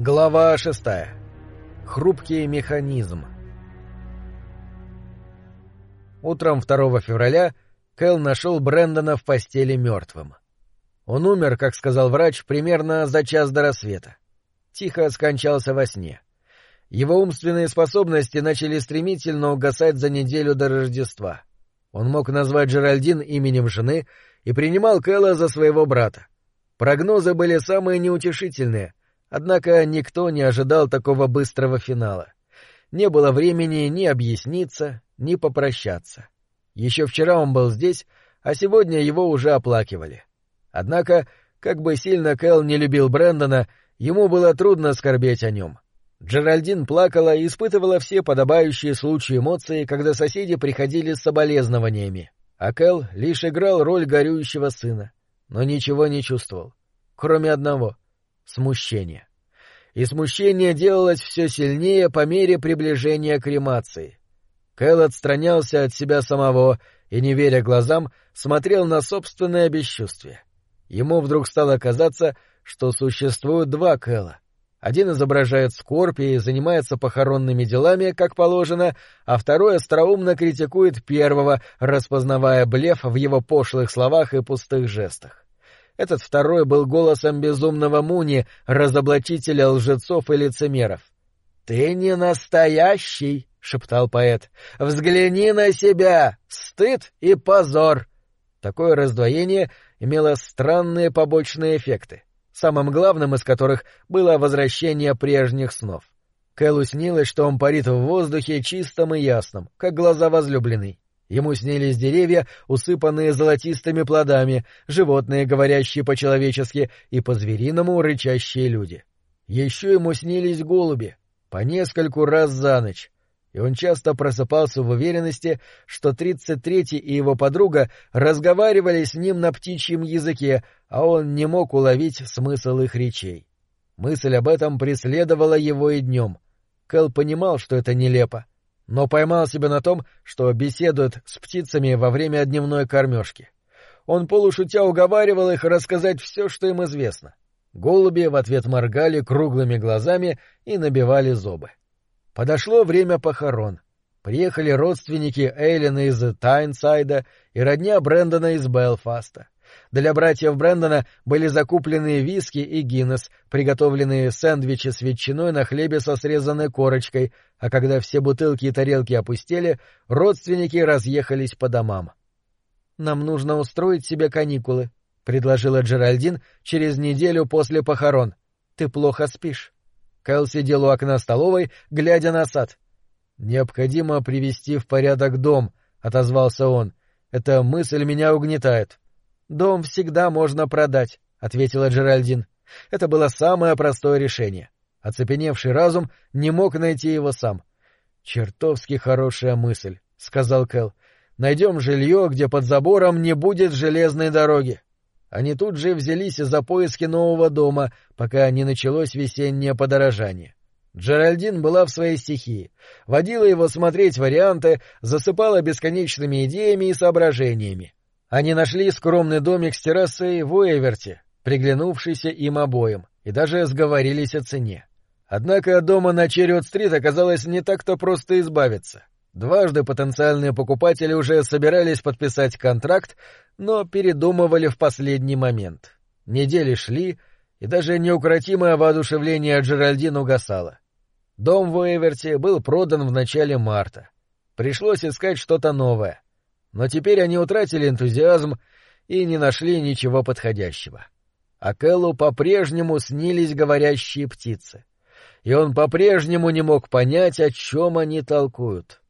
Глава шестая. Хрупкий механизм. Утром 2 февраля Кэл нашел Брэндона в постели мертвым. Он умер, как сказал врач, примерно за час до рассвета. Тихо скончался во сне. Его умственные способности начали стремительно угасать за неделю до Рождества. Он мог назвать Джеральдин именем жены и принимал Кэла за своего брата. Прогнозы были самые неутешительные, Однако никто не ожидал такого быстрого финала. Не было времени ни объясниться, ни попрощаться. Еще вчера он был здесь, а сегодня его уже оплакивали. Однако, как бы сильно Кэл не любил Брэндона, ему было трудно скорбеть о нем. Джеральдин плакала и испытывала все подобающие случаи эмоции, когда соседи приходили с соболезнованиями, а Кэл лишь играл роль горюющего сына, но ничего не чувствовал, кроме одного — смущение. И смущение делалось все сильнее по мере приближения кремации. Кэл отстранялся от себя самого и, не веря глазам, смотрел на собственное бесчувствие. Ему вдруг стало казаться, что существуют два Кэла. Один изображает скорбь и занимается похоронными делами, как положено, а второй остроумно критикует первого, распознавая блеф в его пошлых словах и пустых жестах. Этот второй был голосом безумного Муни, разоблачителя лжецов и лицемеров. — Ты не настоящий, — шептал поэт. — Взгляни на себя! Стыд и позор! Такое раздвоение имело странные побочные эффекты, самым главным из которых было возвращение прежних снов. Кэлу снилось, что он парит в воздухе чистом и ясном, как глаза возлюбленной. Ему снились деревья, усыпанные золотистыми плодами, животные, говорящие по-человечески, и по-звериному рычащие люди. Еще ему снились голуби, по нескольку раз за ночь, и он часто просыпался в уверенности, что тридцать третий и его подруга разговаривали с ним на птичьем языке, а он не мог уловить смысл их речей. Мысль об этом преследовала его и днем. Кэл понимал, что это нелепо, но поймал себя на том, что беседует с птицами во время дневной кормежки. Он полушутя уговаривал их рассказать все, что им известно. Голуби в ответ моргали круглыми глазами и набивали зубы. Подошло время похорон. Приехали родственники Эйлина из Тайнсайда и родня Брэндона из Белфаста. Для братьев Брэндона были закуплены виски и Гиннес, приготовленные сэндвичи с ветчиной на хлебе со срезанной корочкой, а когда все бутылки и тарелки опустели, родственники разъехались по домам. «Нам нужно устроить себе каникулы», — предложила Джеральдин через неделю после похорон. «Ты плохо спишь». Кэл сидел у окна столовой, глядя на сад. «Необходимо привести в порядок дом», — отозвался он. «Эта мысль меня угнетает». «Дом всегда можно продать», — ответила Джеральдин. Это было самое простое решение. Оцепеневший разум не мог найти его сам. «Чертовски хорошая мысль», — сказал Кэл. «Найдем жилье, где под забором не будет железной дороги». Они тут же взялись за поиски нового дома, пока не началось весеннее подорожание. Джеральдин была в своей стихии, водила его смотреть варианты, засыпала бесконечными идеями и соображениями. Они нашли скромный домик с террасой в Уэверте, приглянувшийся им обоим, и даже сговорились о цене. Однако дома на Черриот-стрит оказалось не так-то просто избавиться. Дважды потенциальные покупатели уже собирались подписать контракт, но передумывали в последний момент. Недели шли, и даже неукротимое воодушевление Джеральдин угасало. Дом в Уэверте был продан в начале марта. Пришлось искать что-то новое — но теперь они утратили энтузиазм и не нашли ничего подходящего. А Кэллу по-прежнему снились говорящие птицы. И он по-прежнему не мог понять, о чем они толкуют.